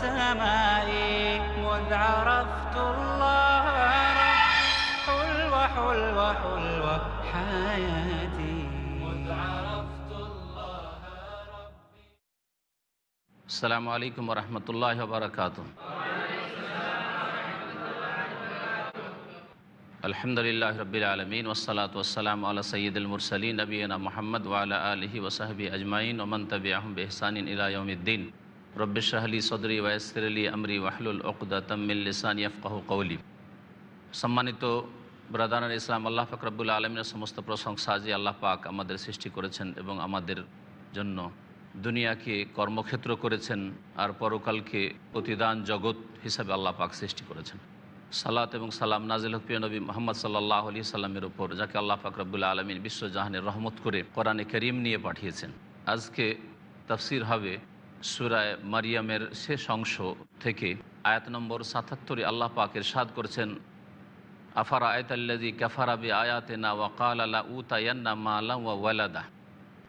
السماء مذ عرفت الله الله ربي السلام عليكم ورحمة الله وبركاته. الحمد لله رب العالمين والصلاة والسلام على سيد المرسلين نبينا محمد وعلى آله وصحبه أجمعين ومن تبعهم بإحسان إلى يوم الدين. রব্বেশাহলি সদরি ওয়াইসের আলী আমরি ওয়াহলুল ওকদা তাম্মিল লিসান ইয়াফকাহ কৌলি সম্মানিত ব্রাদানার ইসলাম, আল্লাহ ফাকরাবুল আলমিনের সমস্ত প্রশংসা যে আল্লাহ পাক আমাদের সৃষ্টি করেছেন এবং আমাদের জন্য দুনিয়াকে কর্মক্ষেত্র করেছেন আর পরকালকে প্রতিদান জগৎ হিসাবে আল্লাহ পাক সৃষ্টি করেছেন। সালাত এবং সালাম নাজিল হকপিয় নবী মোহাম্মদ সাল্লাহ আলি সাল্লামের ওপর যাকে আল্লাহ ফাকরাবুল আলমিন বিশ্বজাহানের রহমত করে কোরআনে করিম নিয়ে পাঠিয়েছেন। আজকে তাফসির হবে সুরায় মারিয়ামের শেষ অংশ থেকে আয়াত নম্বর সাতাত্তরে আল্লাহ পাকের সাদ করেছেন, আফারা আয়তাল্লাজি কাফারাবি আয়াতেনা ওয়াকাল আলা উতায়ান্না মালা ওয়া ওয়ালাদা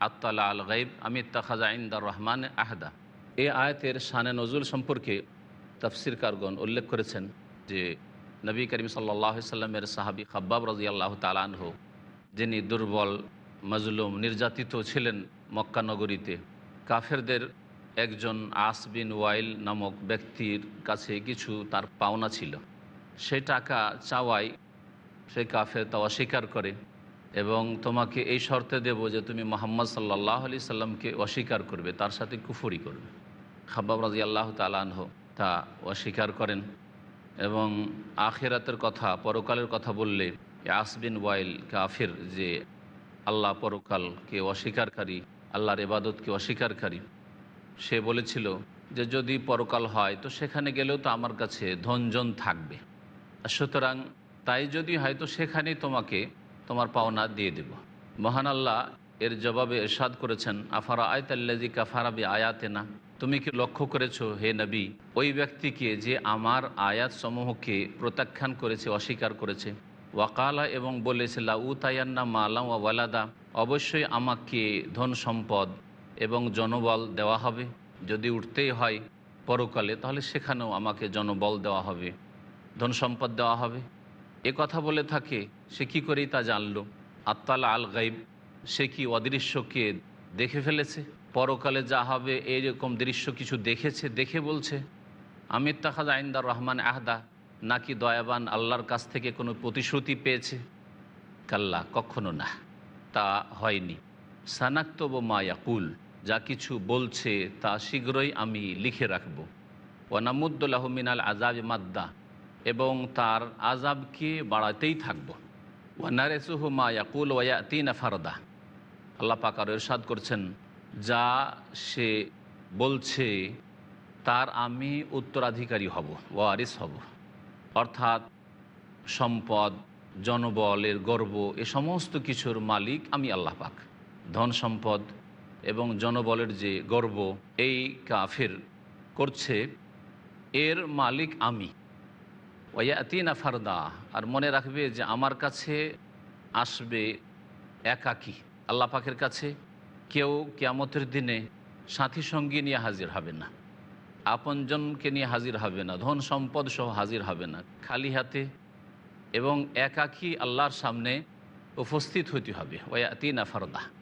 আত্তালা আল গাইব আমির তাখাজা ইন্দার রহমান আহদা। এ আয়াতের শানে নজরুল সম্পর্কে তফসির কারগণ উল্লেখ করেছেন যে, নবী করিম সাল্লাহ সাল্লামের সাহাবি খাব্বাব রাজি আল্লাহ তালানহ যিনি দুর্বল, মজলুম, নির্যাতিত ছিলেন মক্কা নগরীতে, কাফেরদের একজন আসবিন ওয়াইল নামক ব্যক্তির কাছে কিছু তার পাওনা ছিল। সেই টাকা চাওয়াই সে কাফের তা অস্বীকার করে এবং তোমাকে এই শর্তে দেব যে তুমি মোহাম্মদ সাল্লাহ আলি সাল্লামকে অস্বীকার করবে, তার সাথে কুফরি করবে। খাব্বাব রাজি আল্লাহ তালানহ তা অস্বীকার করেন এবং আখেরাতের কথা, পরকালের কথা বললে আসবিন ওয়াইল কাফির যে আল্লাহ পরকালকে অস্বীকারকারী আল্লাহর এবাদতকে অস্বীকারকারী সে বলেছিল যে যদি পরকাল হয়, তো সেখানে গেলেও তো আমার কাছে ধনজন থাকবে। সুতরাং তাই যদি হয়, তো সেখানেই তোমাকে তোমার পাওনা দিয়ে দেব। মহান আল্লাহ এর জবাবে এরশাদ করেছেন, আফারা আয়তাল্লাজি কাফারাবি আয়াতে না তুমি কি লক্ষ্য করেছ, হে নবী, ওই ব্যক্তিকে যে আমার আয়াত সমূহকে প্রত্যাখ্যান করেছে, অস্বীকার করেছে? ওয়াকালা এবং বলেছে লাউ তায়ান্না মালা ওয়ালাদা। অবশ্যই আমাকে ধন সম্পদ এবং জনবল দেওয়া হবে। যদি উঠতেই হয় পরকালে, তাহলে সেখানেও আমাকে জনবল দেওয়া হবে। ধন সম্পদ দেওয়া হবে। এ কথা বলে থাকে, সে কী করেই তা জানল? আত্মালা আল গাইব, সে কি অদৃশ্যকে দেখে ফেলেছে? পরকালে যা হবে এইরকম দৃশ্য কিছু দেখেছে, দেখে বলছে আমির তাখাজ আইন্দার রহমান আহদা, নাকি দয়াবান আল্লাহর কাছ থেকে কোনো প্রতিশ্রুতি পেয়েছে? কাল্লা কখনো না। তা হয়নি। সানাক্তব মায়াকুল যা কিছু বলছে তা শীঘ্রই আমি লিখে রাখব। ওয়ানামুদ্দুল্লাহ মিনাল আজাব মাদ্দা, এবং তার আজাবকে বাড়াতেই থাকব। ওয়ানারেসুহু মা ইয়াকুল ওয়াতিনা ফারদা। আল্লাহ পাক আর এরশাদ করছেন, যা সে বলছে তার আমি উত্তরাধিকারী হব, ওয়ারিস হব। অর্থাৎ সম্পদ জনবলের গর্ব, এ সমস্ত কিছুর মালিক আমি আল্লাহ পাক। ধন সম্পদ এবং জনবলের যে গর্ব, এই কাফের করছে, এর মালিক আমি। ওয়াতিনা ফারদা। আর মনে রাখবে যে আমার কাছে আসবে একাকী। আল্লাহ পাকের কাছে কেউ কেয়ামতের দিনে সাথী সঙ্গী নিয়ে হাজির হবে না। আপনজনকে নিয়ে হাজির হবে না। ধন সম্পদ সহ হাজির হবে না। খালি হাতে এবং একাকী আল্লাহর সামনে উপস্থিত হইতে হবে। ওয়াতিনা ফারদা।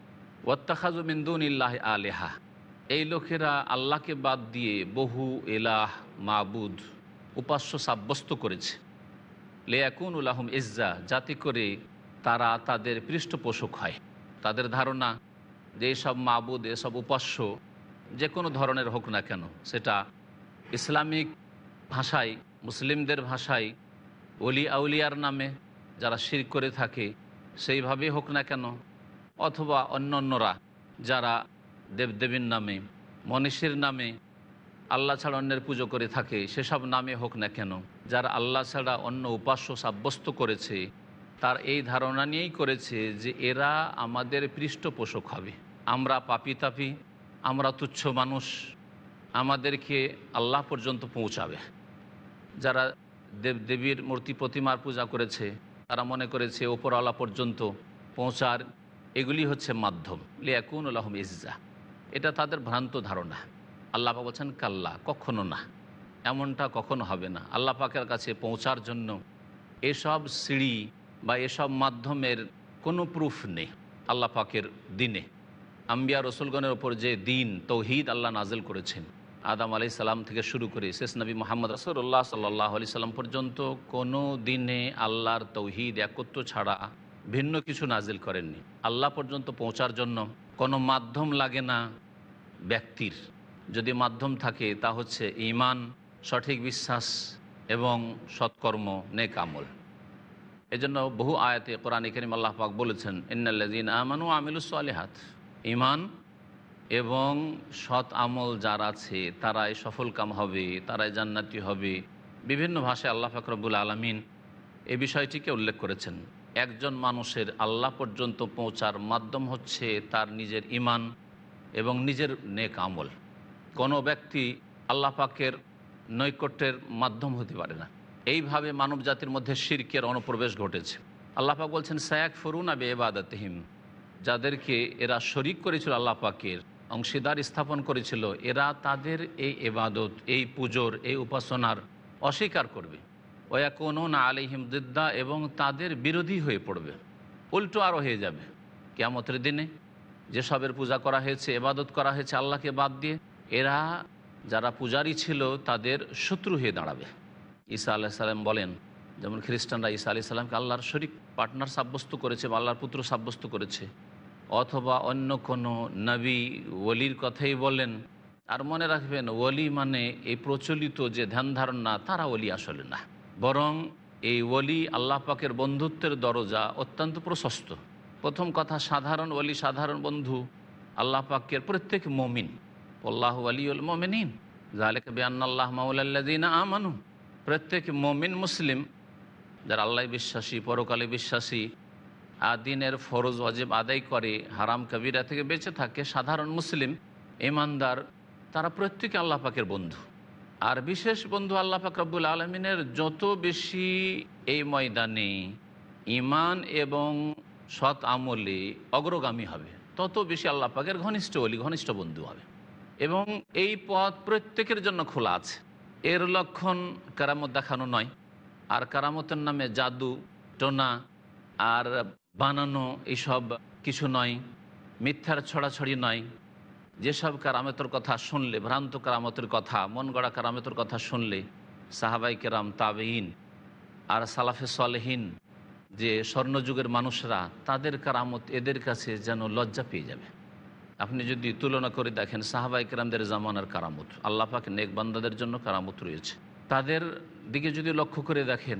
ওয়াত্তাখাজু মিন্দুন ইল্লাহ আলেহা। এই লোকেরা আল্লাহকে বাদ দিয়ে বহু এলাহ মাবুদ, উপাস্য সাব্যস্ত করেছে। লেয়াকুন উল্লাহম ইজ্জা, যাতে করে তারা তাদের পৃষ্ঠপোষক হয়। তাদের ধারণা, যে এসব মাবুদ, এসব উপাস্য যে কোনো ধরনের হোক না কেন, সেটা ইসলামিক ভাষায়, মুসলিমদের ভাষায় অলি আউলিয়ার নামে যারা শির করে থাকে সেইভাবে হোক না কেন অথবা অন্য অন্যরা যারা দেবদেবীর নামে, মনীষীর নামে আল্লাহ ছাড়া অন্যের পুজো করে থাকে, সেসব নামে হোক না কেন, যারা আল্লাহ ছাড়া অন্য উপাস্য সাব্যস্ত করেছে, তার এই ধারণা নিয়েই করেছে যে এরা আমাদের পৃষ্ঠপোষক হবে। আমরা পাপি তাপি, আমরা তুচ্ছ মানুষ, আমাদেরকে আল্লাহ পর্যন্ত পৌঁছাবে। যারা দেবদেবীর মূর্তি প্রতিমার পূজা করেছে, তারা মনে করেছে ওপরওয়ালা পর্যন্ত পৌঁছার এগুলি হচ্ছে মাধ্যম। লিয়াকুন আলহম ইজ্জা। এটা তাদের ভ্রান্ত ধারণা। আল্লাহ পাক বলছেন, কাল্লা, কখনো না। এমনটা কখনো হবে না। আল্লাহ পাকের কাছে পৌঁছার জন্য এসব সিঁড়ি বা এসব মাধ্যমের কোনো প্রুফ নেই আল্লাহ পাকের দিনে। আম্বিয়া রসুলগণের ওপর যে দিন, তৌহিদ আল্লাহ নাজেল করেছেন। আদাম আলি সাল্লাম থেকে শুরু করে শেষ নবী মোহাম্মদ রসুল্লাহ সাল্লাহ আলি সাল্লাম পর্যন্ত কোনো দিনে আল্লাহর তৌহিদ একত্র ছাড়া ভিন্ন কিছু নাজিল করেননি। আল্লাহ পর্যন্ত পৌঁছার জন্য কোনো মাধ্যম লাগে না ব্যক্তির। যদি মাধ্যম থাকে, তা হচ্ছে ইমান সঠিক বিশ্বাস এবং সৎকর্ম, নেক আমল। এজন্য বহু আয়াতে কোরআন করিম আল্লাহ পাক বলেছেন ইন্নাল্লাদিন আমানু আমিলুস আলিহাত ইমান এবং সৎ আমল যার আছে, তারাই সফল কাম হবে, তারাই জান্নাতি হবে। বিভিন্ন ভাষায় আল্লাহ ফাকরবুল আলমিন এই বিষয়টিকে উল্লেখ করেছেন। একজন মানুষের আল্লাহ পর্যন্ত পৌঁছার মাধ্যম হচ্ছে তার নিজের ইমান এবং নিজের নেক আমল। কোনো ব্যক্তি আল্লাহ পাকের নৈকট্যের মাধ্যম হতে পারে না। এইভাবে মানব জাতির মধ্যে শিরকের অনুপ্রবেশ ঘটেছে। আল্লাহ পাক বলছেন সায়াক ফরুন আবে এবাদতহিম যাদেরকে এরা শরিক করেছিল আল্লাহ পাকের, অংশীদার স্থাপন করেছিল, এরা তাদের এই এবাদত এই পুজোর, এই উপাসনার অস্বীকার করবে। ওয়া কোনো না আলিহিম দিদ্দা এবং তাদের বিরোধী হয়ে পড়বে। উল্টো আরও হয়ে যাবে। কেয়ামতের দিনে যেসবের পূজা করা হয়েছে এবাদত করা হয়েছে আল্লাহকে বাদ দিয়ে, এরা যারা পূজারী ছিল, তাদের শত্রু হয়ে দাঁড়াবে। ঈসা আল্লাহ সাল্লাম বলেন, যেমন খ্রিস্টানরা ঈসা আলি সাল্লামকে আল্লাহর শরিক পার্টনার সাব্যস্ত করেছে বা আল্লাহর পুত্র সাব্যস্ত করেছে। অথবা অন্য কোনো নবী ওলির কথাই বলেন আর মনে রাখবেন, ওলি মানে এই প্রচলিত যে ধ্যান ধারণা, তারা ওলি আসলে না। বরং এই ওলি আল্লাহ পাকের বন্ধুত্বের দরজা অত্যন্ত প্রশস্ত। প্রথম কথা, সাধারণ ওলি, সাধারণ বন্ধু আল্লাহ পাকের প্রত্যেক মমিন। আল্লাহ আলিউল মমিনিন। জালেক বেআল্লাহ মাউলাল্লাদিন আমানু। প্রত্যেক মমিন মুসলিম, যারা আল্লাহ বিশ্বাসী, পরকালে বিশ্বাসী আদিনের ফরজ অজেব আদায় করে, হারাম কবিরা থেকে বেঁচে থাকে সাধারণ মুসলিম, ইমানদার, তারা প্রত্যেকে আল্লাহ পাকের বন্ধু। আর বিশেষ বন্ধু আল্লাহ পাক রব্বুল আলমিনের যত বেশি এই ময়দানে ইমান এবং সৎ আমলে অগ্রগামী হবে, তত বেশি আল্লাহ পাকের ঘনিষ্ঠ অলি ঘনিষ্ঠ বন্ধু হবে। এবং এই পথ প্রত্যেকের জন্য খোলা আছে। এর লক্ষণ কারামত দেখানো নয়। আর কারামতের নামে জাদু, টোনা আর বানানো এইসব কিছু নয়। মিথ্যার ছড়াছড়ি নয়। যেসব কারামতের কথা শুনলে, ভ্রান্ত কারামতের কথা, মন গড়া কারামতের কথা শুনলে, সাহাবাই কেরাম তাবেইন আর সালাফে সালেহীন, যে স্বর্ণযুগের মানুষরা, তাদের কারামত এদের কাছে যেন লজ্জা পেয়ে যাবে। আপনি যদি তুলনা করে দেখেন, সাহাবাই কেরামদের জামানার কারামত, আল্লাহ পাক নেকবান্দাদের জন্য কারামত রয়েছে। তাদের দিকে যদি লক্ষ্য করে দেখেন,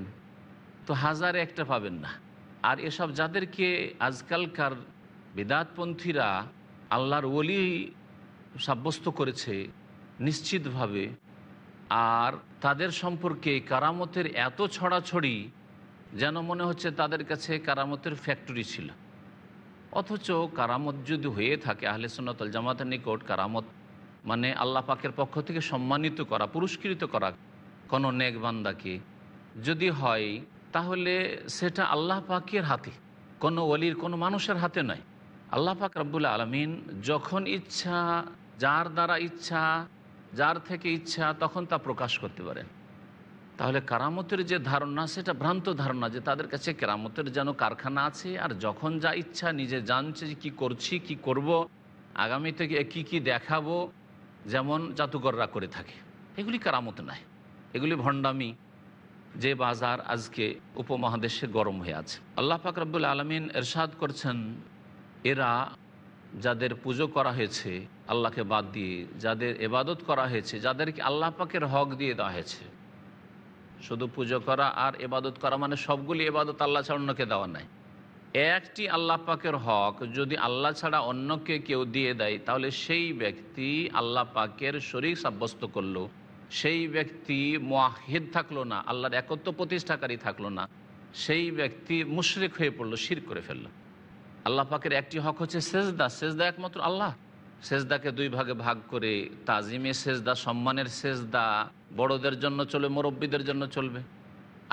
তো হাজারে একটা পাবেন না। আর এসব যাদেরকে আজকালকার বেদাতপন্থীরা, আল্লাহর ওলি সাব্যস্ত করেছে নিশ্চিতভাবে, আর তাদের সম্পর্কে কারামতের এত ছড়াছড়ি যেন মনে হচ্ছে তাদের কাছে কারামতের ফ্যাক্টরি ছিল। অথচ কারামত যদি হয়ে থাকে, আহলে সুন্নতল জামাতের নিকট কারামত মানে আল্লাহ পাকের পক্ষ থেকে সম্মানিত করা, পুরস্কৃত করা কোনো নেক বান্দাকে যদি হয়, তাহলে সেটা আল্লাহ পাকের হাতে, কোনো অলির কোনো মানুষের হাতে নয়। আল্লাহ পাক রব্বুল আলমিন যখন ইচ্ছা যার দ্বারা ইচ্ছা, যার থেকে ইচ্ছা, তখন তা প্রকাশ করতে পারেন। তাহলে কারামতের যে ধারণা, সেটা ভ্রান্ত ধারণা যে তাদের কাছে কেরামতের যেন কারখানা আছে, আর যখন যা ইচ্ছা নিজে জানছে যে কী করছি, কি করব, আগামী থেকে কি কি দেখাবো, যেমন জাতুকররা করে থাকে। এগুলি কারামত নাই এগুলি ভণ্ডামি যে বাজার আজকে উপমহাদেশে গরম হয়ে আছে। আল্লাহ পাক রব্বুল আলমিন এরশাদ করছেন, এরা যাদের পুজো করা হয়েছে, আল্লাহকে বাদ দিয়ে, যাদের এবাদত করা হয়েছে, যাদেরকে আল্লাহ পাকের হক দিয়ে দেওয়া হয়েছে। শুধু পুজো করা আর এবাদত করা মানে সবগুলি এবাদত আল্লাহ ছাড়া অন্যকে দেওয়া নাই। একটি আল্লাহ পাকের হক যদি আল্লাহ ছাড়া অন্যকে কেউ দিয়ে দেয়, তাহলে সেই ব্যক্তি আল্লাহ পাকের শরীর সাব্যস্ত করল। সেই ব্যক্তি মোয়াহিদ থাকল না, আল্লাহর একত্র প্রতিষ্ঠাকারী থাকল না। সেই ব্যক্তি মুশরিক হয়ে পড়ল শির করে ফেলল। আল্লাহ পাকের একটি হক হচ্ছে সেজদা। সেজদা একমাত্র আল্লাহ। সেজদাকে দুই ভাগে ভাগ করে তাজিমে সেজদা, সম্মানের সেজদা, বড়দের জন্য চলবে, মুরব্বীদের জন্য চলবে।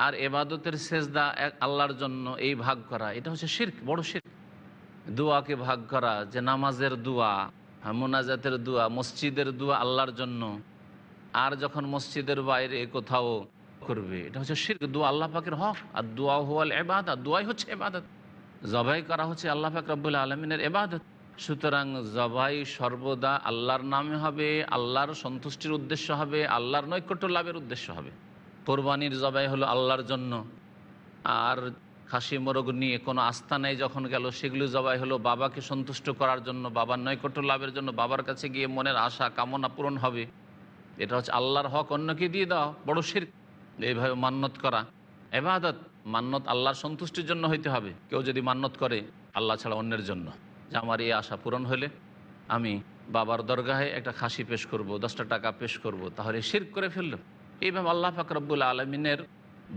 আর এবাদতের সেজদা এক আল্লাহর জন্য এই ভাগ করা। এটা হচ্ছে শির্ক, বড় শির্ক। দোয়াকে ভাগ করা, যে নামাজের দোয়া, মোনাজাতের দোয়া, মসজিদের দোয়া আল্লাহর জন্য। আর যখন মসজিদের বাইরে কোথাও করবে, এটা হচ্ছে শির্ক, দোয়া আল্লাহ পাকের হক। আর দোয়া হওয়াল এবাদত দোয়াই হচ্ছে এবাদত জবাই করা হচ্ছে আল্লাহ পাক রব্বুল আলমিনের এবাদত সুতরাং জবাই সর্বদা আল্লাহর নামে হবে, আল্লাহর সন্তুষ্টির উদ্দেশ্য হবে, আল্লাহর নৈকট্য লাভের উদ্দেশ্য হবে। কোরবানির জবাই হলো আল্লাহর জন্য। আর খাসি মোরগ নিয়ে কোনো আস্থা নেই যখন গেল, সেগুলো জবাই হলো বাবাকে সন্তুষ্ট করার জন্য, বাবার নৈকট্য লাভের জন্য, বাবার কাছে গিয়ে মনের আশা, কামনা পূরণ হবে। এটা হচ্ছে আল্লাহর হক, অন্যকে দিয়ে দাও, বড় শির এইভাবে মান্যত করা। এবাদত মান্যত আল্লাহর সন্তুষ্টির জন্য হইতে হবে। কেউ যদি মান্যত করে, আল্লাহ ছাড়া অন্যের জন্য। যে আমার এই আশা পূরণ হলে আমি বাবার দরগাহে একটা খাসি পেশ করব, দশটা টাকা পেশ করব, তাহলে শির করে ফেলল। এইভাবে আল্লাহ ফাকরাবুল আলমিনের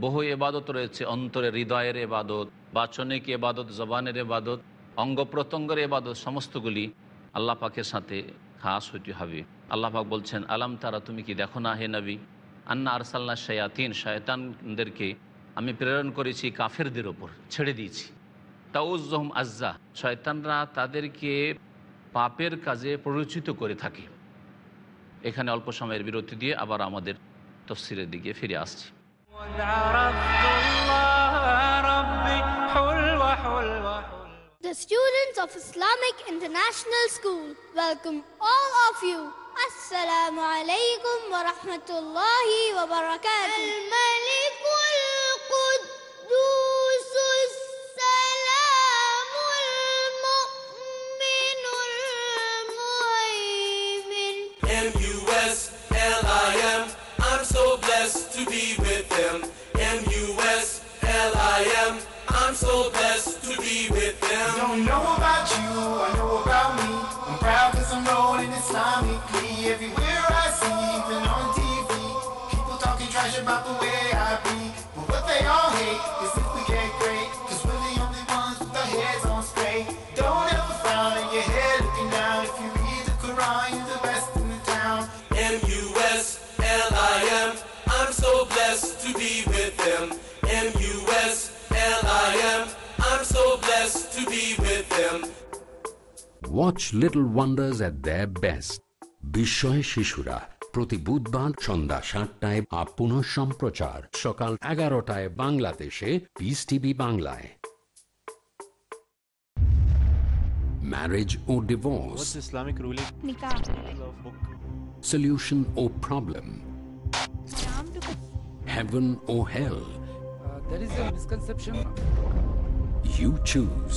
বহু এবাদত রয়েছে। অন্তরে হৃদয়ের এবাদত বাচনিক এবাদত জবানের এবাদত অঙ্গ প্রত্যঙ্গের এবাদত সমস্তগুলি আল্লাহ পাকের সাথে খাস হইতে হবে। আল্লাহ পাক বলছেন, আলাম তারা, তুমি কি দেখো না হে নবী? আন্না আরসাল্লা শায়াতিন, শায়তানদেরকে আমি প্রেরণ করেছি কাফেরদের ওপর ছেড়ে দিয়েছি তাউজ্জহম আজ্জা শয়তানরা তাদেরকে পাপের কাজে প্ররোচিত করে থাকে এখানে অল্প সময়ের বিরতি দিয়ে আবার আমাদের তফসিলের দিকে ফিরে আসছি The students of Islamic International School welcome all of you. Assalamu alaikum wa rahmatullahi wa barakatuh. Don't know about you, Watch Little Wonders at their best. বিস্ময় শিশুরা প্রতি বুধবার সন্ধ্যা সাতটায় আপ পুনঃ সম্প্রচার সকাল এগারোটায় বাংলাদেশে পিস টিভি বাংলায় marriage O divorce What's Islamic ruling Nikah. of solution or problem heaven or hell there is a misconception you choose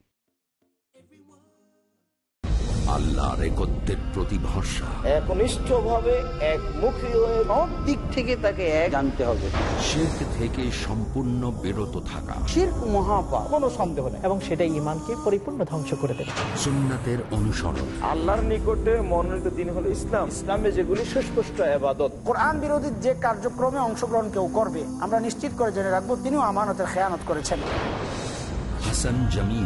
আল্লাহর একত্রের প্রতি ভরসা একমুখী হয়ে সব দিক থেকে তাকে এক জানতে হবে। শির্ক থেকে সম্পূর্ণ বিরত থাকা। শির্ক মহাপাপ। কোনো সন্দেহ নেই। এবং সেটা ইমানকে পরিপূর্ণ ধ্বংস করে দেবে। সুন্নাতের অনুসরণ। আল্লাহর নিকটে মনোনীত দিন হলো ইসলাম। ইসলামে যেগুলি সুস্পষ্ট আবাদত কোরআন বিরোধী যে কার্যক্রমে অংশগ্রহণ কেউ করবে আমরা নিশ্চিত করে জেনে রাখব তিনিও আমানতের খেয়ানত করেছেন। Hasan Jamil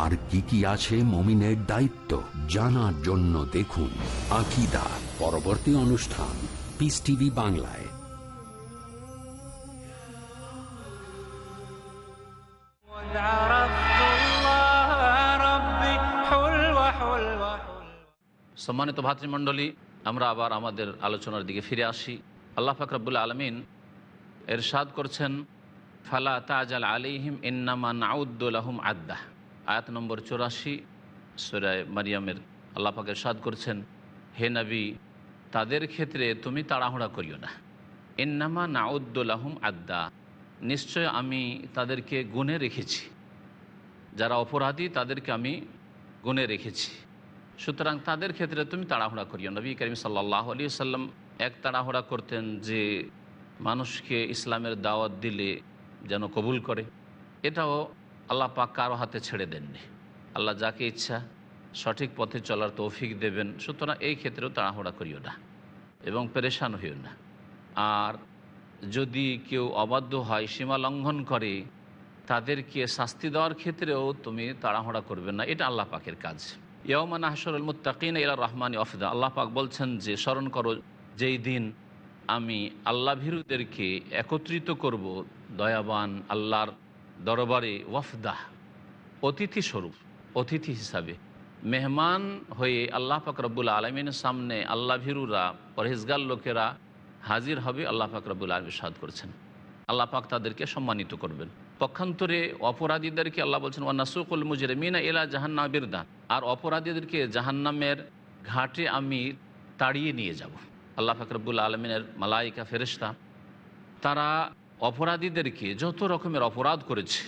আর কি কি আছে মমিনের দায়িত্ব জানার জন্য দেখুন আকিদা পরবর্তী অনুষ্ঠান পিস টিভি বাংলায়। সম্মানিত ভাতৃমণ্ডলী, আমরা আবার আমাদের আলোচনার দিকে ফিরে আসি। আল্লাহ ফাকরাবুল আলমিন এরশাদ করছেন, ফালা তাজাল আলিহিম ইন্নামা নাউদ্দুল আহম আদাহ আয়াত নম্বর চৌরাশি সুরায় মারিয়ামের আল্লাহ পাক এরশাদ করছেন, হে নবী, তাদের ক্ষেত্রে তুমি তাড়াহুড়া করিও না। ইন্নামা নাউদ্দুলাহুম আদ্দা। নিশ্চয় আমি তাদেরকে গুনে রেখেছি। যারা অপরাধী, তাদেরকে আমি গুনে রেখেছি। সুতরাং তাদের ক্ষেত্রে তুমি তাড়াহুড়া করিও নবী করিম সাল্লাহ আলী সাল্লাম এক তাড়াহুড়া করতেন যে, মানুষকে ইসলামের দাওয়াত দিলে যেন কবুল করে। এটাও আল্লাহ পাক কারও হাতে ছেড়ে দেননি। আল্লাহ যাকে ইচ্ছা সঠিক পথে চলার তৌফিক দেবেন, সুতরাং এই ক্ষেত্রেও তাড়াহুড়া করিও না এবং পেরেশান হইও না। আর যদি কেউ অবাধ্য হয়, সীমা লঙ্ঘন করে, তাদেরকে শাস্তি দেওয়ার ক্ষেত্রেও তুমি তাড়াহুড়া করবে না। এটা আল্লাহ পাকের কাজ। ইয়মান আহসরুল মুত্তাকিন ইলা রহমানি অফদা। আল্লাহ পাক বলছেন যে, স্মরণ করো, যেই দিন আমি আল্লাহ ভীরুদেরকে একত্রিত করব, দয়াবান আল্লাহর দরবারে ওয়ফদাহ, অতিথি স্বরূপ, অতিথি হিসাবে। মেহমান হয়ে আল্লাহ পাক রব্বুল আলমিনের সামনে আল্লাহ ভীরুরা, পরহেজগার লোকেরা হাজির হবে আল্লাহ পাক রব্বুল আলমী সাদ করছেন। আল্লাহ পাক তাদেরকে সম্মানিত করবেন। পক্ষান্তরে অপরাধীদেরকে আল্লাহ বলছেন ওয়ানাসুকুল মুজরে মিনা এলা জাহান্না বিরদা। আর অপরাধীদেরকে জাহান্নামের ঘাটে আমি তাড়িয়ে নিয়ে যাব। আল্লাহ ফাকরবুল আলমিনের মালাইকা ফেরেশতা, তারা অপরাধীদেরকে যত রকমের অপরাধ করেছে,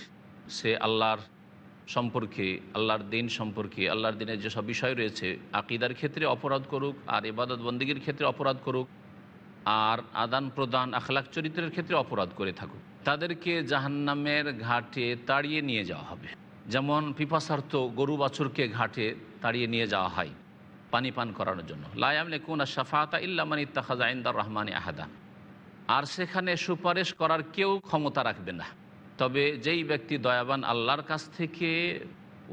সে আল্লাহর সম্পর্কে, আল্লাহর দিন সম্পর্কে, আল্লাহর দিনের যেসব বিষয় রয়েছে, আকিদার ক্ষেত্রে অপরাধ করুক, আর ইবাদত বন্দীগীর ক্ষেত্রে অপরাধ করুক, আর আদান প্রদান আখলাক চরিত্রের ক্ষেত্রে অপরাধ করে থাকুক, তাদেরকে জাহান্নামের ঘাটে তাড়িয়ে নিয়ে যাওয়া হবে। যেমন পিপাসার্থ গরু বাছুরকে ঘাটে তাড়িয়ে নিয়ে যাওয়া হয়, পানি পান করানোর জন্য। লায়ামলে কুনা শাফাতা ইল্লামানি তাহাজা ইন্দার রহমানি আহাদা। আর সেখানে সুপারিশ করার কেউ ক্ষমতা রাখবে না। তবে যেই ব্যক্তি দয়াবান আল্লাহর কাছ থেকে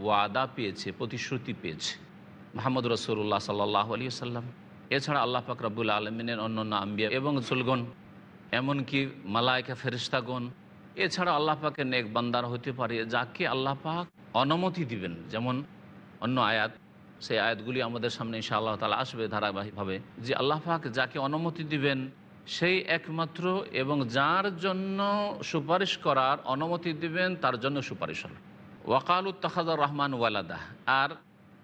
ওয়াদা পেয়েছে, প্রতিশ্রুতি পেয়েছে, মোহাম্মদ রসুল্লাহ সাল্লাহ আলী সাল্লাম এছাড়া আল্লাহ পাক রব্বুল আলমিনের অন্যান্য আম্বিয়া এবং সুলগন এমনকি মালায়কা ফেরিস্তাগণ এছাড়া আল্লাহ পাকের নেক বান্দার হতে পারে যাকে আল্লাহ পাক অনুমতি দিবেন। যেমন অন্য আয়াত, সেই আয়াতগুলি আমাদের সামনে ইনশা আল্লাহ তালা আসবে ধারাবাহিকভাবে, যে আল্লাহ পাক যাকে অনুমতি দিবেন সেই একমাত্র এবং যার জন্য সুপারিশ করার অনুমতি দিবেন, তার জন্য সুপারিশ হবে ওয়াকালুত তাহাদুর রহমান ওয়ালাদাহ আর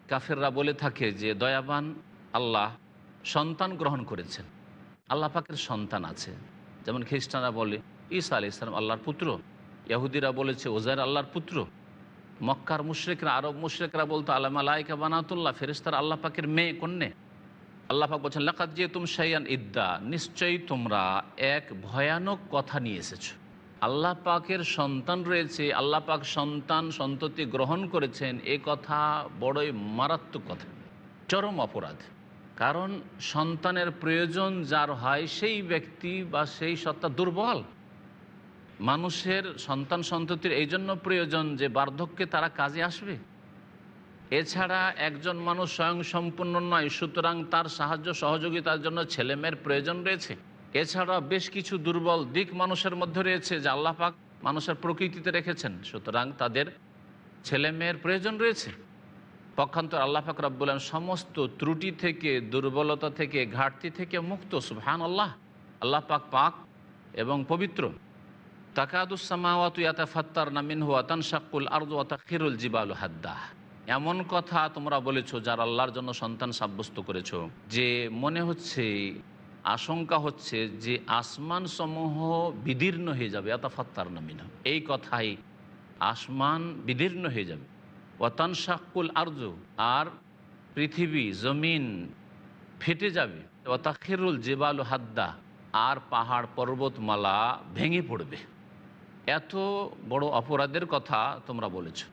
কাফেররা বলে থাকে যে, দয়াবান আল্লাহ সন্তান গ্রহণ করেছেন। আল্লাহ পাকের সন্তান আছে। যেমন খ্রিস্টানরা বলে, ঈসা আলি ইসলাম আল্লাহর পুত্র। ইয়াহুদিরা বলেছে ওজার আল্লাহর পুত্র। মক্কার মুশ্রিকরা, আরব মুশ্রিকরা বলতো আল্লাহ মালাইকা বানাতুল্লাহ ফেরিস্তার আল্লাহ পাকের মেয়ে, কন্যে। আল্লাহ পাক বলছেন লাকাত যে তুম সাইয়ান ইদ্দা। নিশ্চয়ই তোমরা এক ভয়ানক কথা নিয়ে এসেছ। আল্লাহ পাকের সন্তান রয়েছে, আল্লাহ পাক সন্তান সন্ততি গ্রহণ করেছেন, এ কথা বড়ই মারাত্মক কথা, চরম অপরাধ। কারণ সন্তানের প্রয়োজন যার হয় সেই ব্যক্তি বা সেই সত্তা দুর্বল। মানুষের সন্তান সন্ততির এই জন্য প্রয়োজন যে বার্ধক্যে তারা কাজে আসবে। এছাড়া একজন মানুষ স্বয়ং সম্পূর্ণ নয়, সুতরাং তার সাহায্য, সহযোগিতার জন্য ছেলেমেয়ের প্রয়োজন রয়েছে। এছাড়া বেশ কিছু দুর্বল দিক মানুষের মধ্যে রয়েছে, যা আল্লাহ পাক মানুষের প্রকৃতিতে রেখেছেন, সুতরাং তাদের ছেলেমেয়ের প্রয়োজন রয়েছে। পক্ষান্তর আল্লাহ পাক রব্বুল সমস্ত ত্রুটি থেকে, দুর্বলতা থেকে, ঘাটতি থেকে মুক্ত সুহান আল্লাহ আল্লাহ পাক পাক এবং পবিত্র। তাকাদুসামাওয়াতু ইয়াতা ফাত্তার নামিন হুয়া তানশাকুল আর্দু তাখিরুল জিবালু হাদ্দাহ। এমন কথা তোমরা বলেছ যার আল্লাহর জন্য সন্তান সাব্যস্ত করেছ। যে মনে হচ্ছে, আশঙ্কা হচ্ছে যে আসমান সমূহ বিদীর্ণ হয়ে যাবে। এত ফাত্তার নামিন এই কথাই আসমান বিদীর্ণ হয়ে যাবে। ওয়াতান শাকুল আর্য। আর পৃথিবী, জমিন ফেটে যাবে। ওয়াতাখিরুল জেবালু হাদ্দা। আর পাহাড় পর্বতমালা ভেঙে পড়বে। এত বড় অপরাধের কথা তোমরা বলেছ।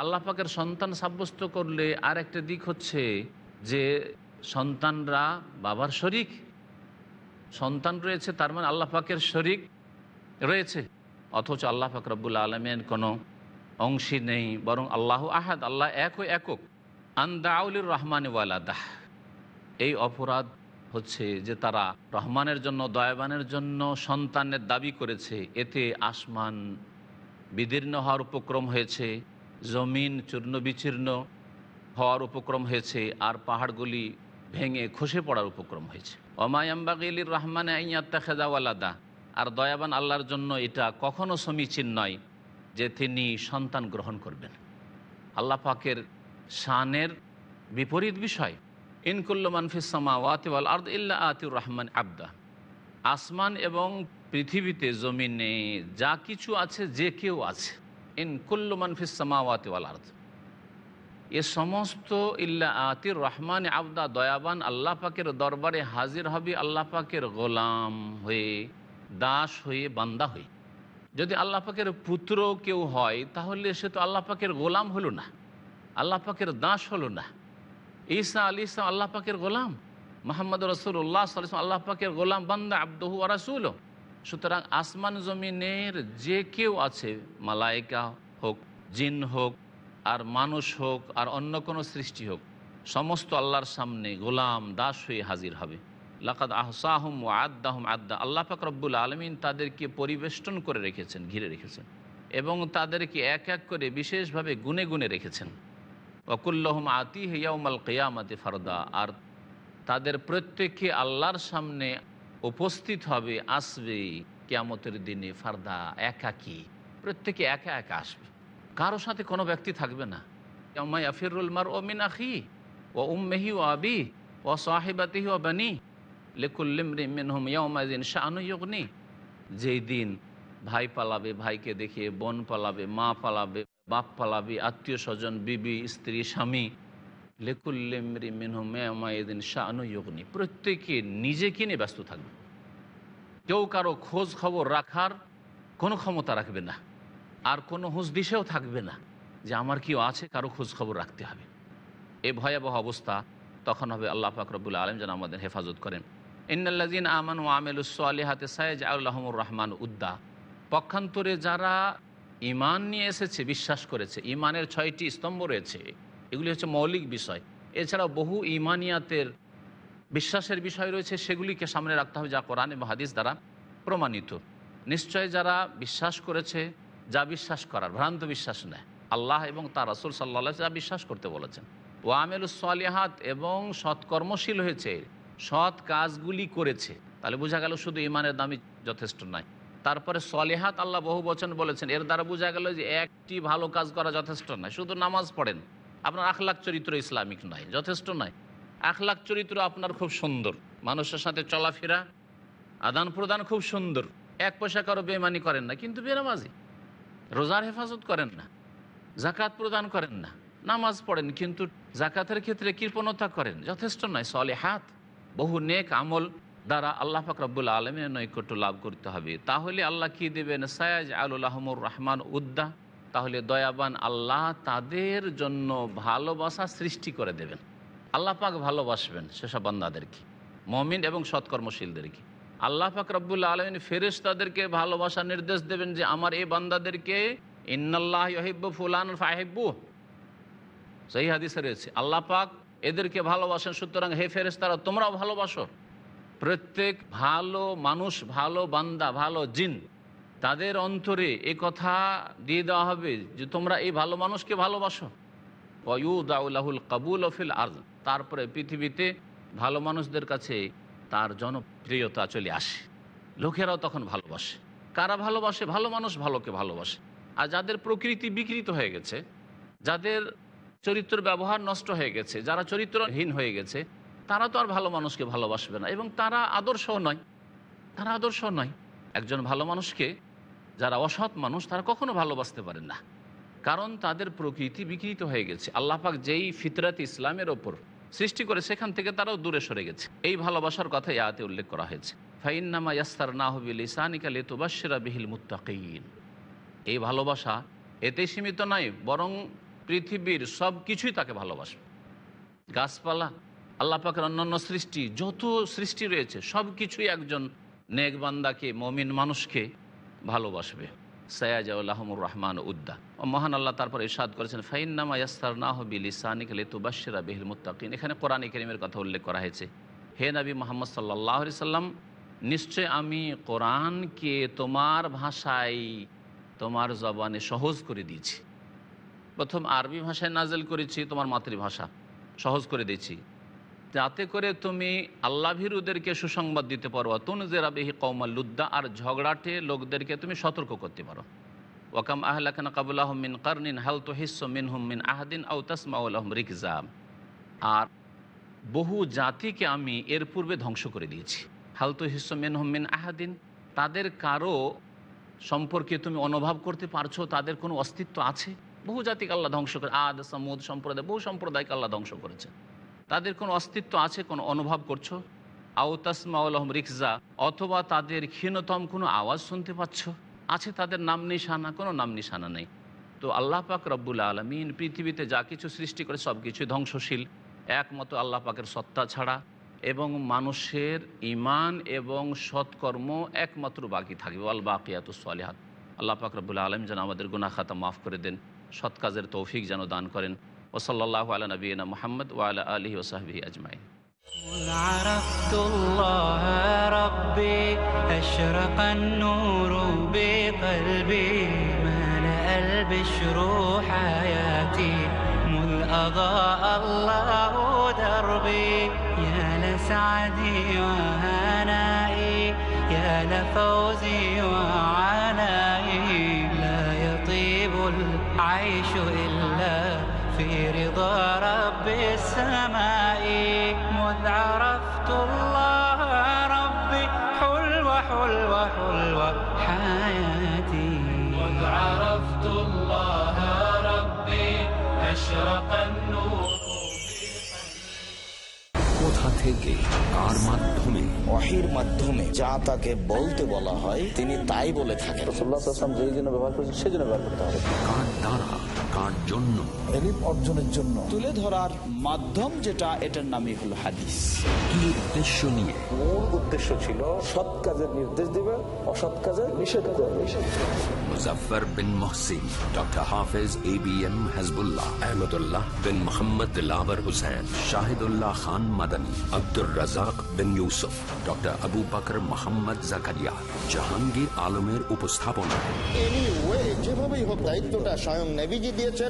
আল্লাহ পাকের সন্তান সাব্যস্ত করলে আর একটা দিক হচ্ছে যে সন্তানরা বাবার শরিক। সন্তান রয়েছে, তার মানে আল্লাহ পাকের শরিক রয়েছে। অথচ আল্লাহ ফাকরাবুল আলমের কোনো অংশী নেই, বরং আল্লাহ আহাদ, আল্লাহ এক ও একক। আন্দাউলির রহমান ওয়ালাদাহ। এই অপরাধ হচ্ছে যে তারা রহমানের জন্য, দয়াবানের জন্য সন্তানের দাবি করেছে। এতে আসমান বিদীর্ণ হওয়ার উপক্রম হয়েছে। জমিন চূর্ণ বিচীর্ণ হওয়ার উপক্রম হয়েছে, আর পাহাড়গুলি ভেঙে খসে পড়ার উপক্রম হয়েছে। অমায়াম্বাগিলির রহমান আইয়াত্তা খেদাওয়ালাদা আর দয়াবান আল্লাহর জন্য এটা কখনো সমীচীন নয় যে তিনি সন্তান গ্রহণ করবেন। আল্লাহ পাকের শানের বিপরীত বিষয় ইনকুল্ল মানফিসামা ওয়াতিওয়াল আর্দ ইল্লা আতিউর রহমান আবদা। আসমান এবং পৃথিবীতে জমিনে যা কিছু আছে, যে কেউ আছে। ইনকুল্ল মানফিসামা ওয়াতিওয়াল আর্দ। এ সমস্ত ইল্লা আতির রহমান আবদা দয়াবান আল্লাহ পাকের দরবারে হাজির হবে আল্লাহ পাকের গোলাম হয়ে, দাস হয়ে, বান্দা হয়ে। যদি আল্লাহ পাকের পুত্র কেউ হয়, তাহলে সে তো আল্লাহ পাকের গোলাম হলো না, আল্লাহ পাকের দাস হলো না। ঈসা আলী ইসলাম আল্লাহ পাকের গোলাম, মোহাম্মদ রসুল্লাহ আল্লাহ পাকের গোলাম, বান্দা, আব্দহু রাসুল সুতরাং আসমান জমিনের যে কেউ আছে, মালাইকা হোক, জিন হোক, আর মানুষ হোক, আর অন্য কোনো সৃষ্টি হোক, সমস্ত আল্লাহর সামনে গোলাম, দাস হয়ে হাজির হবে। লাকাদ আহসাহম ও আদাহম আদা আল্লাহ পাক রব্বুল আলমিন তাদেরকে পরিবেষ্টন করে রেখেছেন, ঘিরে রেখেছেন, এবং তাদেরকে এক এক করে বিশেষভাবে গুনে গুনে রেখেছেন। ওকুল্লহম আতি হিয়াউমাল কেয়ামাতে ফারদা। আর তাদের প্রত্যেককে আল্লাহর সামনে উপস্থিত হবে, আসবে কেয়ামতের দিনে ফারদা, একাকি। প্রত্যেকে একা একা আসবে। কারও সাথে কোনো ব্যক্তি থাকবে না। আফিরুল মার ও মিনাখি ও উম্মেহি ও আবি ও সাহেবাতিহি ও বানি লেকুল্লিমিনহম ইয়মাদিন শাহানুয়গ্নি যেই দিন ভাই পালাবে, ভাইকে দেখে বোন পালাবে, মা পালাবে, বাপ পালাবে, আত্মীয় স্বজন, বিবি, স্ত্রী, স্বামী লেকুল্লিমরি মিনহমায়দিন শাহানুয়গ্নি প্রত্যেকে নিজেকে নিয়ে ব্যস্ত থাকবে। কেউ কারও খোঁজ খবর রাখার কোনো ক্ষমতা রাখবে না। আর কোনো হুঁশ দিশেও থাকবে না যে আমার কেউ আছে, কারও খোঁজ খবর রাখতে হবে। এ ভয়াবহ অবস্থা। তখন হবে আল্লাহ ফাকরবুল আলম যেন আমাদের হেফাজত করেন। ইন্নাল্লাজিন আমান ও আমেলুসলিহাতে সাইজ আল্লাহমুর রহমান উদ্দা। পক্ষান্তরে যারা ইমান নিয়ে এসেছে, বিশ্বাস করেছে ইমানের ছয়টি স্তম্ভ রয়েছে এগুলি হচ্ছে মৌলিক বিষয়। এছাড়াও বহু ইমানিয়াতের বিশ্বাসের বিষয় রয়েছে, সেগুলিকে সামনে রাখতে হবে যা কোরআন এবং হাদিস দ্বারা প্রমাণিত। নিশ্চয় যারা বিশ্বাস করেছে, যা বিশ্বাস করার, ভ্রান্ত বিশ্বাস নেয়। আল্লাহ এবং তার রসুল সাল্লাহ যা বিশ্বাস করতে বলেছেন। ওয়ামেলুসলিহাত এবং সৎকর্মশীল হয়েছে, সৎ কাজগুলি করেছে। তাহলে বোঝা গেল শুধু ইমানের দামই যথেষ্ট নয়। তারপরে সলেহাত আল্লাহ বহু বচন বলেছেন, এর দ্বারা বোঝা গেল যে একটি ভালো কাজ করা যথেষ্ট নয়, শুধু নামাজ পড়েন। আপনার আখলাখ চরিত্র ইসলামিক নয়, যথেষ্ট নয়। আখলাখ চরিত্র আপনার খুব সুন্দর। মানুষের সাথে চলাফেরা, আদান প্রদান খুব সুন্দর। এক পয়সা কারও বেমানি করেন না, কিন্তু বেনামাজি। রোজার হেফাজত করেন না জাকাত প্রদান করেন না, নামাজ পড়েন, কিন্তু জাকাতের ক্ষেত্রে কৃপণতা করেন। যথেষ্ট নয় সলে হাত বহু নেক আমল দ্বারা আল্লাহ ফাকরাবুল আলমের নৈকট্য লাভ করতে হবে। তাহলে আল্লাহ কি দেবেন? সায়াজ আলুল আহমুর রহমান উদ্দা। তাহলে দয়াবান আল্লাহ তাদের জন্য ভালোবাসা সৃষ্টি করে দেবেন। আল্লাহ পাক ভালোবাসবেন সেসব বান্দাদেরকে, মমিন এবং সৎকর্মশীলদেরকে। আল্লাহ পাক রব্বুল আলমিন ফেরেস তাদেরকে ভালোবাসার নির্দেশ দেবেন যে, আমার এই বান্দাদেরকে ইন্নাল্লাহ ইহিব্বু ফুলান ফাহেব্বু সেই হাদিসে রয়েছে, আল্লাহ পাক এদেরকে ভালোবাসেন, সুতরাং হে ফেরেস তারা তোমরাও ভালোবাসো। প্রত্যেক ভালো মানুষ, ভালো বান্দা, ভালো জিন তাদের অন্তরে এ কথা দিয়ে দেওয়া হবে যে তোমরা এই ভালো মানুষকে ভালোবাসো। ওয়ুদাউল্লাহুল কাবুল অফিল আর তারপরে পৃথিবীতে ভালো মানুষদের কাছে তার জনপ্রিয়তা চলে আসে। লোকেরাও তখন ভালোবাসে। কারা ভালোবাসে? ভালো মানুষ ভালোকে ভালোবাসে। আর যাদের প্রকৃতি বিকৃত হয়ে গেছে, যাদের চরিত্র ব্যবহার নষ্ট হয়ে গেছে, যারা চরিত্রহীন হয়ে গেছে, তারা তো আর ভালো মানুষকে ভালোবাসবে না। এবং তারা আদর্শ নয়। তারা আদর্শ নয়। একজন ভালো মানুষকে যারা অসৎ মানুষ, তারা কখনো ভালোবাসতে পারেন না। কারণ তাদের প্রকৃতি বিকৃত হয়ে গেছে। আল্লাপাক যেই ফিতরাত ইসলামের ওপর সৃষ্টি করে, সেখান থেকে তারাও দূরে সরে গেছে। এই ভালোবাসার কথা ইয়াতে উল্লেখ করা হয়েছে। ফাইন্নামা ইয়াস্তার না হবিল ইসানিকা লেতুবাসেরা বিহিল মুত্তাকিন। এই ভালোবাসা এতে সীমিত নয়, বরং পৃথিবীর সব কিছুই তাকে ভালোবাসবে। গাছপালা, আল্লাহ পাকের অন্যান্য সৃষ্টি, যত সৃষ্টি রয়েছে সব কিছুই একজন নেকবান্দাকে, মমিন মানুষকে ভালোবাসবে। সয়াজাউল্লাহমুর রহমান উদ্দা। ও মহান আল্লাহ তারপর ইরশাদ করেছেন, ফাইন্নামা ইয়াস্তার না হবি লিসানিক লেতুবাশিরা বিহিল মুত্তাকিন। এখানে কোরআন করিমের কথা উল্লেখ করা হয়েছে। হে নবী মোহাম্মদ সাল্লাহ সাল্লাম, নিশ্চয় আমি কোরআনকে তোমার ভাষায়, তোমার জবানে সহজ করে দিয়েছি। প্রথম আরবি ভাষায় নাজেল করেছি, তোমার মাতৃভাষা সহজ করে দিয়েছি। যাতে করে তুমি আল্লাহ ভীরুদেরকে সুসংবাদ দিতে পারো। তুনজেরা বেহি কৌমাল লুদ্দা, আর ঝগড়াটে লোকদেরকে তুমি সতর্ক করতে পারো। ওয়াকাম আহলাখান কাবুল্লাহ মিন কারনিন, হাল তো হিস্স মিন হুম মিন আহদিন আউ তাসমাউল্লাহম রিকজাম আর বহু জাতিকে আমি এর পূর্বে ধ্বংস করে দিয়েছি। হাল তো হিস্স মিন হুম মিন আহাদিন, তাদের কারও সম্পর্কে তুমি অনুভব করতে পারছ, তাদের কোনো অস্তিত্ব আছে? বহু জাতিকে আল্লাহ ধ্বংস করে, আদ, সামুদ সম্প্রদায়, বহু সম্প্রদায়কে আল্লাহ ধ্বংস করেছে। তাদের কোনো অস্তিত্ব আছে, কোনো অনুভব করছ? আউতাসমাউলহম রিক্সা অথবা তাদের ক্ষীণতম কোনো আওয়াজ শুনতে পাচ্ছ? আছে তাদের নাম নিশানা, কোনো নাম নিশানা নেই। তো আল্লাহ পাক রব্বুল আলমিন পৃথিবীতে যা কিছু সৃষ্টি করে সব কিছুই ধ্বংসশীল। একমতো আল্লাহ পাকের সত্তা ছাড়া। এবং মানুষের ইমান এবং সৎকর্ম একমাত্র বাকি থাকবে। আল বাকিয়াত সালেহাত। আল্লাহ পাক রব্বুল আলম যেন আমাদের গুনা খাতা মাফ করে দেন। সৎ কাজের তৌফিক যেন দান করেন। وصلى الله على نبينا محمد وعلى آله وصحبه أجمعين. عرفت الله ربي أشرق النور بقلبي ملأ البشر حياتي مذ أضاء الله دربي. يا لسعدي وهنائي يا لفوزي وعافي رب السماء مذ عرفت الله ربي حلوة حلوة حلوة حياتي مذ عرفت الله ربي أشرق النور কোথা থেকে কার মাধ্যমে ওয়াহির মাধ্যমে যা তাকে বলতে বলা হয় তিনি তাই বলে থাকেন যেই জন্য ব্যবহার করেছেন সেই জন্য ব্যবহার করতে হবে কার দ্বারা কার জন্য। এলিম অর্জনের জন্য। তুলে ধরার মাধ্যম যেটা এটার নামই হলো হাদিস। কি উদ্দেশ্য নিয়ে? মূল উদ্দেশ্য ছিল সৎ কাজের নির্দেশ দিবে অসৎ কাজের নিষেধ করবে। Muzaffar bin Mohsin doctor Hafez A B M Hasbullah Ahmadullah bin Mohammad lover Hussain Shahidullah Khan Madani Abdur Razzak bin Yusuf doctor Abu Bakar Mohammad Zakaria Jahangir আলমের উপস্থাপনা। যেভাবেই হোক দায়িত্বটা স্বয়ং নেভিজি দিয়েছেন।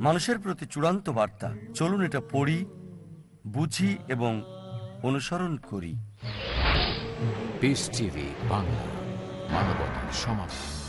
মানুষের প্রতি চূড়ান্ত বার্তা। চলুন এটা পড়ি বুঝি এবং অনুসরণ করি। বাংলা মানবতার সমাধান